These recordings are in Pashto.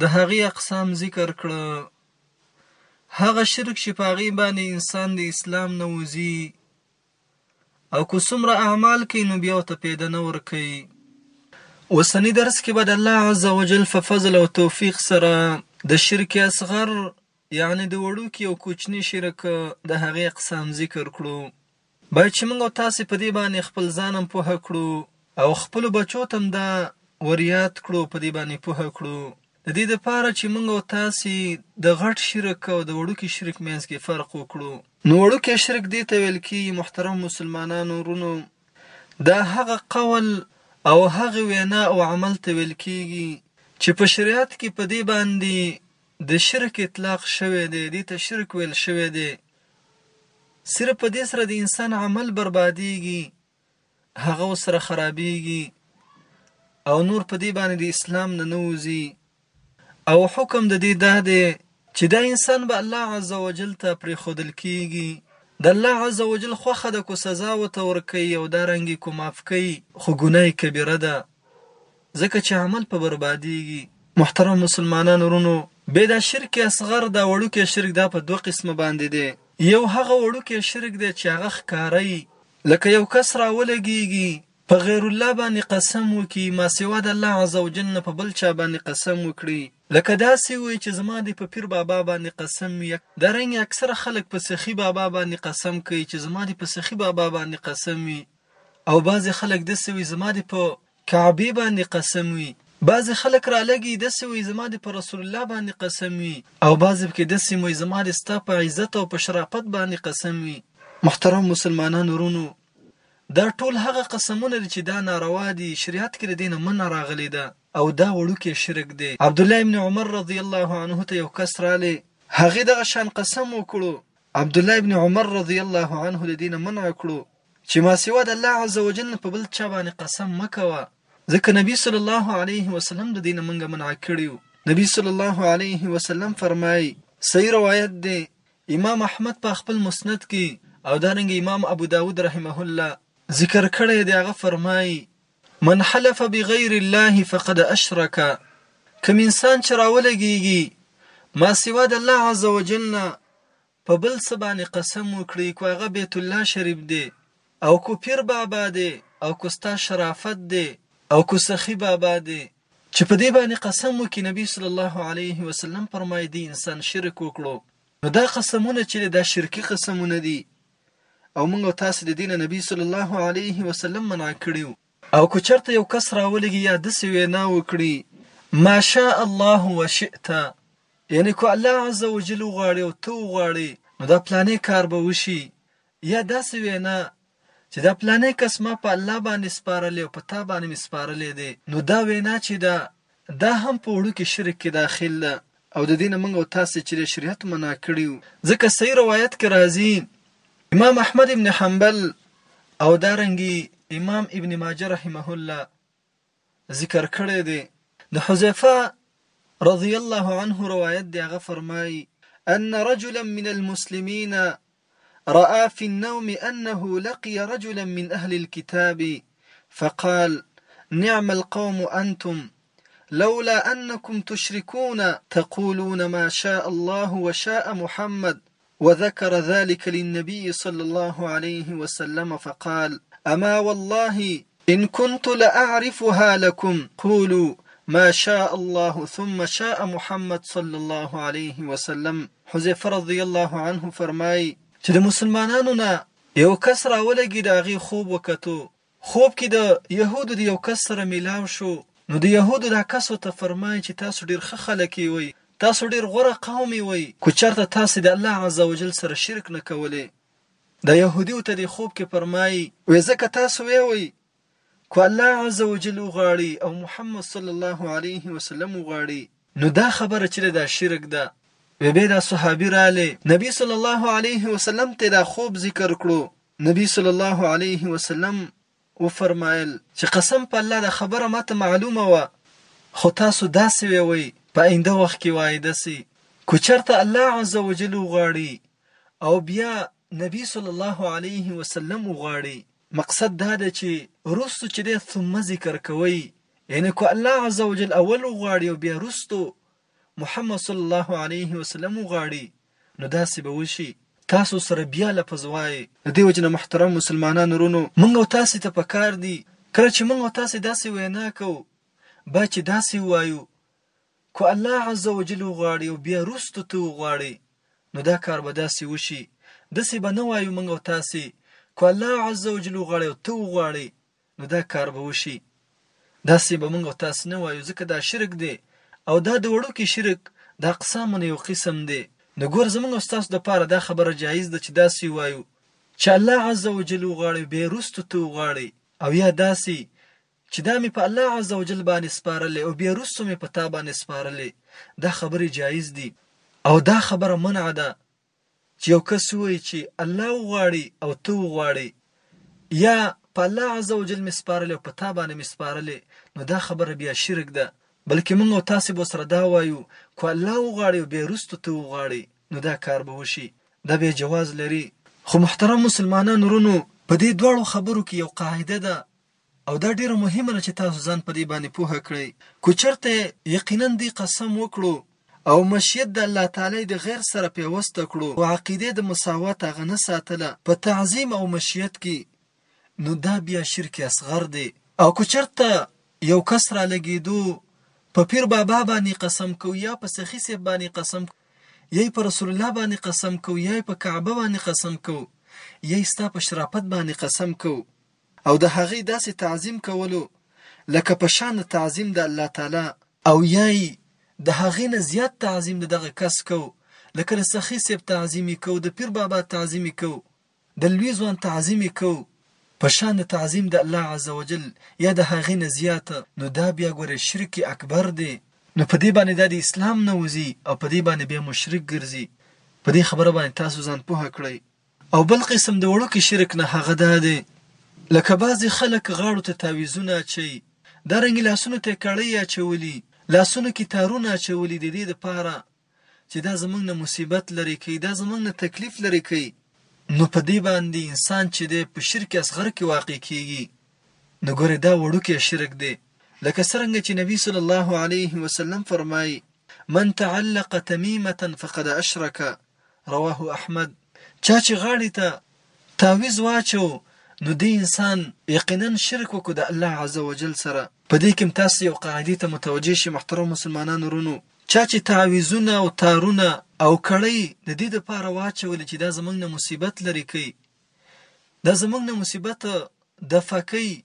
د هغی اقسام ذکر کړه هغه شرک چې په هغی باندې انسان د اسلام نه وزی او که څومره اعمال کوي نو بیا ورته پیدا نه ورکوي اوسنی درس کې به د الله عز وجل په فضل او توفیق سره د شرک اصغر یعنی د وړوکي او کوچني شرک د هغې اقسام ذکر کړو باید چې موږ او تاسې په دې باندې خپل ځان هم پوه کړو او خپلو بچو ته هم دا وریاد کړو، په دې باندې پوه کړو، د دې لپاره چې موږ او تاسې د غټ شرک او د وړوکي شرک منځ کې فرق وکړو. نو وړوکی شرک دې ته ویل کېږي محترمو مسلمانانو وروڼو دا هغه قول او هغې وینا او عمل ته ویل کېږي چې په شریعت کې په دې باندې د شرک اطلاق شوی دی، دې ته شرک ویل شوی دی، صرف په دې سره د انسان عمل بربادیږي هغه سره خرابیږي او نور په دې باندې د اسلام نه نوځي او حکم د دې دا دی چې دا انسان به الله عزوجل ته پرې خودل کیږي د الله عزوجل خوخه د کو سزا وته ورکي او دا رنګي کو معاف کوي خو ګناي کبیره ده ځکه چې عمل په بربادېږي. محترم مسلمانان ورونو! بې دا شرک اصغر دا وړوکی شرک دا په دوه قسمه باندې دی، یو هغه وړوکی شرک دی چې هغه ښکاره یي، لکه یو کس راولګېږي په غیر الله باندې قسم وکړي، ما سوا د الله عزوجل نه په بل چا باندې قسم وکړي، لکه داسې وي چې زما دې په پیر بابا باندې قسم وي، دارنګه اکثره خلک په سخي بابا باندې قسم کوي چې زما دې په سخي بابا باندې قسم وي او بعضې خلک داسې وي زما دې په کعبې باندې قسم وي بعضې خلک رالږي دسې وي زما دې په رسول الله باندې قسم وي او بعضې پکې دسې وي زما دې ستا په عزت او په شرافت باندې قسم وي. محترم مسلمانان ورونو دا ټول هغه قسمونه دي چې دا ناروا دي شریعت کې د دې نه منع راغلې ده او دا وړوکی شرک دی عبدالله ابن عمر رضی الله عنه ته یو کس رالی هغې دغه شان قسم وکړو عبدالله ابن عمر رضی الله عنه د دې نه منع کړو چې ما سوا د الله عز وجل نه په بل چا باندې قسم مه کوه ځکه نبی صلی الله علیه وسلم د دې نه مونږ منع کړیو نبی صلی الله علیه وسلم فرمایي صحیح روایت دی امام احمد په خپل مسند کې او دارنګ امام ابو داود رحمه الله ذکر کړی دی هغه فرمایي من حلف بغیر الله فقد اشرک کوم انسان چې راولګیږي ما سوا د الله عزوجل نه په بل څه باندې قسم وکړي کو هغه بیت الله شریف دی او کو پیر بابا دی او کو ستا شرافت دی او کو سخی بابا دی چې په دې باندې قسم وکړي نبی صلی الله علیه وسلم فرمایي دی انسان شرک وکړو نو دا قسمونه چې دا شرکی قسمونه دي او موږ او تاسې د دې نه نبي صلی الله علیه وسلم منع کړي یو. او که چېرته یو کس راولېږي یا داسې وینا وکړي، ما شاء الله و شئت، یعنې که الله عز وجل وغواړي او ته وغواړې نو دا پلانی کار به وشي، یا داسې وینا چې دا پلانی کس ما په الله باندې سپارلی او په تا باندې مې سپارلی دی، نو دا وینا چې ده دا هم په وړوکي شرک کي داخل ده او ددې نه موږ او تاسي چي د شريعت منع کړي يو. ځکه صحيح روايت کي راځي امام احمد ابن حنبل او دارنګي امام ابن ماجه رحمه الله ذکر کړی دی د حذيفه رضي الله عنه روايت دی هغه فرمايي ان رجلا من المسلمين راى في النوم انه لقي رجلا من اهل الكتاب فقال نعم القوم انتم لولا انكم تشركون تقولون ما شاء الله وشاء محمد وذكر ذلك للنبي صلى الله عليه وسلم فقال أما والله ان كنت لاعرفها لكم قولو ما شاء الله ثم شاء محمد صلى الله عليه وسلم حذيفه رضي الله عنه فرمای چې د مسلمانانو نه یو کس راولګي د هغه خوب وکتو خوب کې د يهودو د یو کس سره میلاو شو نو د يهودو دا کس ته فرمای چې تاسو ډیر ښه خلک یوي تاسو ډیر غوره قوم یوي کو چرته تاسو د الله عزوجل سره شرک نه کولې د یهودیو ته دې خوب کې فرمایي. وې ځکه تاسو وې وئ که الله عز وجل وغواړي او محمد صلی الله علیه وسلم وغواړي نو دا خبره چې ده دا شرک ده. وې بې دا صحابي رالې نبي صلی الله علیه وسلم ته دا خوب ذکر کړو نبي صلی الله علیه وسلم وفرمايل، چې قسم په الله دا خبره ماته معلومه وه، خو تاسو داسې ويوئ، په آينده وخت کې وايده شئ، که چرته الله عزوجل وغواړي او بيا نبي صلی الله عليه وسلم وغواړي، مقصد دا دی چې وروسته چې دی ثم ذکر کوئ، يعني که الله عزوجل اول وغواړي او بيا وروسته محمد صلی الله علیه وسلم وغواړي نو داسې به وشي. تاسو سره بیا لفظ وایې. د دې وجې نه محترم مسلمانان ورونو مونږ او تاسې ته پکار دي کله چې مونږ او تاسې داسې وینا کوو باید چې داسې ووایو که الله عز وجل وغواړي او بیا روسته ته وغواړي نو دا کار به داسې وشي دسې به نه وایو مونږ او تاسې که الله عز وجل وغواړي او ته وغواړي نو دا کار به وشي. داسې به موږ او تاسې نه وایو، ځکه دا شرک دی او دا د وړوکي شرک د اقسامو نه یو قسم دی. نو ګوره زموږ او ستاسو دپاره دا خبره جایز ده چې داسې ووایو چې الله عز وجل وغواړي بیا یې وروسته ته وغواړي او یا داسې چې دا مې په الله عز وجل باندې سپارلی او بیا وروسته مې په تا باندې سپارلی دا خبرې جایز دي او دا خبره منع ده چې یو کس ووایي چې الله وغواړي او ته وغواړي یا په الله عز وجل مې سپارلې او په تا باندې مې سپارلې نو دا خبره بیا شرک ده بلکې موږ او تاسې به سره دا وایو کو الله وغواړي او بیا رستو ته وغواړي نو دا کار به وشي دا به جواز لري خو محترم مسلمانان ورونو په دې دواړو خبرو کې یو قاعده ده او دا ډېره مهمه ده چې تاسو ځان په دې باندې پوه کړئ، که چېرته یقیناً دی قسم وکړو او مشیت د الله تعالی د غیر سره پیوسته کړو او عقیده د مساوات هغه نه ساتله په تعظیم او مشیت کې نو دا بیا شرک اصغر دی او که چېرته یو کس را لګېدو په پیر بابا باندې قسم کو یا په سخي صاحب باندې قسم کو یی په رسول الله باندې قسم کو یی په کعبه باندې قسم کو یی ستا په شرافت باندې قسم کو او د هغه داسې تعظیم کولو لکه په شان د تعظیم د الله تعالی. او یا یې د هغه نه زیات تعظیم د دغه کس کوو لکه د سخي صیب تعظیم یې کوو، د پیر بابا تعظیم یې کوو، د لوی ځوان تعظیم یې کوو په شان د تعظیم د الله عزوجل یا د هغه نه زیات نو دا بیا ګوره شرک اکبر دی، نو په دې باندې دا د اسلام نه وځي او په دې باندې بیا مشرک ګرځي، په دې خبره باندې تاسو ځان پوه کړئ. او بل قسم د وړوکي شرک نه هغه دا دی لکه بعضې خلک غاړو ته تعویزونه اچوي دا رنګې لاسونو ته کړۍ اچولي لاسونو کې تارونه اچولي د دې دپاره چې دا زمونږ نه مصیبت لرې کوي دا زمونږ نه تکلیف لرې کوي نو په دې باندې انسان چې دی په شرک اصغر کې واقع کیږي نو ګورې دا وړوکی شرک دی لکه څرنګه چې نبی صلی الله علیه وسلم فرمایي من تعلق تمیمه فقد اشرک رواه احمد، چا چې غاړې ته تعویذ واچوو نو دې انسان یقینا شرک وکړو د الله عز وجل سره. په دې کې هم تاسو یو قاعدې ته متوجه شئ محترمو مسلمانانو ورونو، چا چې تعویذونه او تارونه او کړۍ د دې لپاره واچولې چې دا زموږ نه مصیبت لرې کوي، دا زموږ نه مصیبت دفع کوي،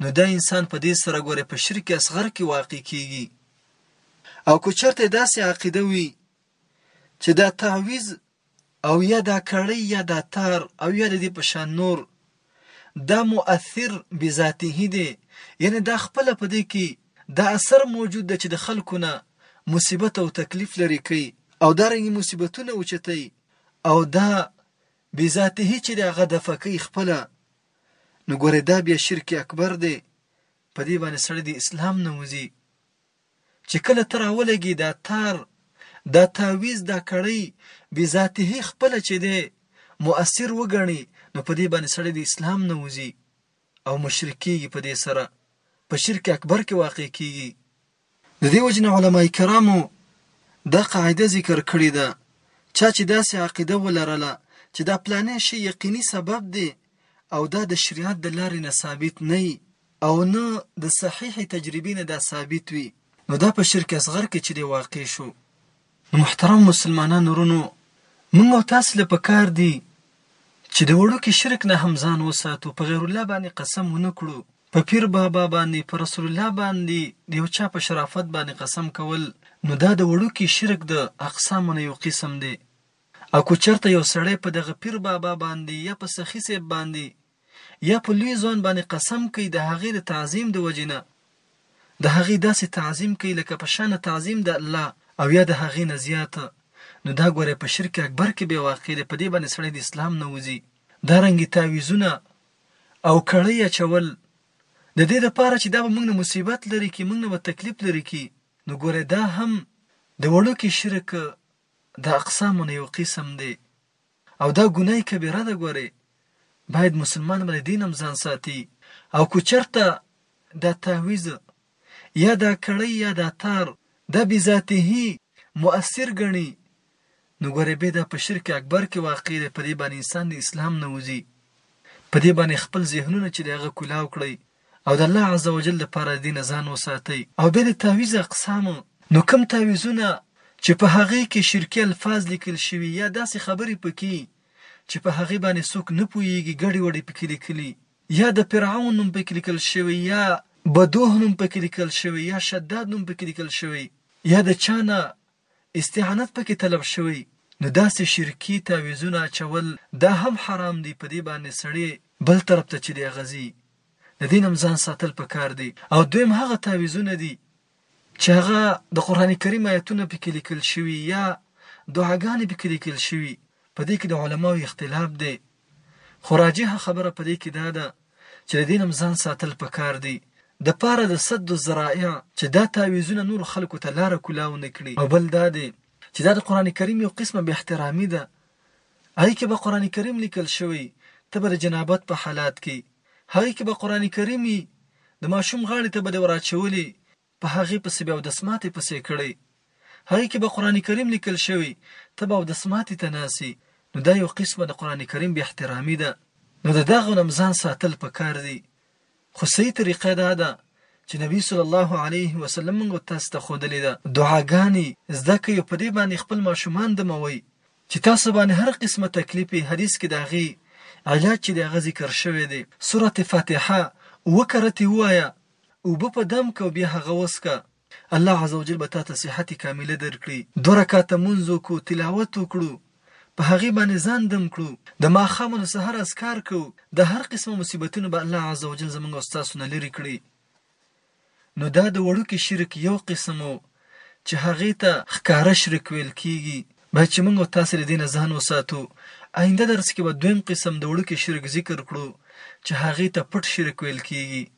نو دا انسان په دې سره ګوره په شرک اصغر کې واقع کیږي او که چرته داسې عقیده وي چې دا تعویز او یا دا کړی یا دا تار او یا د دې په شان نور دا مؤثر بذاته دی یعنی دا خپل په دې کې دا اثر موجود دی چې د خلکو نه مصیبت او تکلیف لري کوي او دا رنګ مصیبتونه اوچتي او دا بذاته چې دا غدفه کوي خپل نو ګوره دا بیا شرک اکبر دی په دې باندې سړی د اسلام نه وځي چې کله ته راولګي دا تار دا تعویز دا کړی به ذاته خپل چې دی مؤثر وګڼي نو په دې باندې سړی د اسلام نه وځي او مشرکیږي په دې سره په شرک اکبر کې واقع کیږي د دې وجې نه علماء کرامو دا قاعده ذکر کړې ده، چا چې داسې عقیده ولرله چې دا پلانی شی یقیني سبب دی او دا د شریعت د لارې نه ثابت نه وي او نه د صحیحې تجربې نه دا ثابت وي، نو دا په شرک اصغر کې چې دی واقع شو. نو محترم مسلمانان ورونو مونږ او تاسو له پکار دي چې د وړوکي شرک نه هم ځان وساتو په غیر الله باندې قسم ونه کړو په پیر بابا باندې په رسول الله باندې د یو چا په شرافت باندې قسم کول نو دا د وړوکي شرک د اقسامو نه یو قسم دی او که چرته یو سړی په دغه پیر بابا باندې یا په سخی صاحب باندې یا په لوی ځوان باندې قسم کوي د هغه د تعظیم د وجې نه د هغه داسې تعظیم کوي لکه په شان تعظیم د الله او یا د هغه نه زیات نو دا ګوره په شرک اکبر کې به واقع دی په دې باندې سړی د اسلام نه وځي دا رنګي تعویزونه او کړی اچول د دې لپاره چې دا به موږ نه مصیبت لري کې موږ نه به تکلیف لري کې نو ګوره دا هم د وړوکي شرک د اقسامو نه یو قسم دی او دا ګناه کبیره ده ګورې باید مسلمان به له دین هم ځان ساتي او که چرته دا تعویذ یا دا کړۍ یا دا تار دا بذاته مؤثر ګڼي نو ګورې به دا په شرک اکبر کې واقع دی په دې باندې انسان د اسلام نه وځي په دې باندې خپل ذهنونه چې دی هغه کلاو کړئ او د الله عزوجل لپاره د دې نه ځان وساتئ او بیا د تعویذ اقسامو نو کوم تعویذونه چې په هغې کې شرکي الفاظ لیکل شوي یا داسې خبرې پکې چې په هغې باندې څوک نه پوهیږي ګډې وډې پکې لیکلي یا د فرعون نوم پکې لیکل شوی یا بدوه نوم پکې لیکل شوی یا شداد نوم پکې لیکل شوی یا د چا نه استعانت پکې طلب شوی نو داسې شرکي تعویذونه اچول دا هم حرام دي په دې باندې سړې بل طرف ته چې دی هغه ځي د دې نه هم ځان ساتل پکار دي او دویم هغه تعویذونه دي چې هغه د قران کریم آیتونه پکې لیکل شوي یا دعاګانې پکې لیکل شوي په دې کې د علماو اختلاف دی خو راجحه خبره په دې کې دا ده چې له دې نه هم ځان ساتل په کار دي د پاره د سد الذرائع چې دا تعویذونه نور خلکو ته لاره کولاو نه کړي او بل دا دی چې دا د قران کریم یو قسمه به احترامي ده هغه کې به قران کریم لیکل شوی ته به د جنابت په حالات کې هغه کې به قران کریم د ماشوم غاړې ته به د وراچولې په هغې پسې به اودس ماتې پسې کړی هغې کې به قرآن کریم لیکل شوی ته به اودس ماتې ته ناست یې نو دا یو قسمه د قرآن کریم بې احترامي ده نو د دغو نه هم ځان ساتل پکار دي خو صحیح طریقه دا ده چې نبی صلی الله علیه وسلم موږ تاسو ته ښودلې ده دعاګانې زده کړئ او په دې باندې خپل ماشومان دموئ چې تاسو باندې هر قسمه تکلیف حدیث کې د هغې علاج چې د هغه ذکر شوی دی سورت فاتحه اوه کرتې ووایه اوبه په دم که او بیا هغه وڅکه. الله عزوجل به تاته صحت کامله درکړي. دوه رکعته مونځ وکړو، تلاوت وکړو، په هغې باندې ځان دم کړو، د ماښام او د سحر اذکار کوو، د هر قسمه مصیبتونه به الله عزوجل زمونږ او ستاسو نه لرې کړي. نو دا د وړوکي شرک یو قسم وو چې هغې ته ښکاره شرک ویل کیږي. باید چې مونږ او تاسې له دې نه ځان وساتو. آینده درس کې به دویم قسم د وړوکي شرک ذکر کړو چې هغې ته پټ شرک ویل کیږي.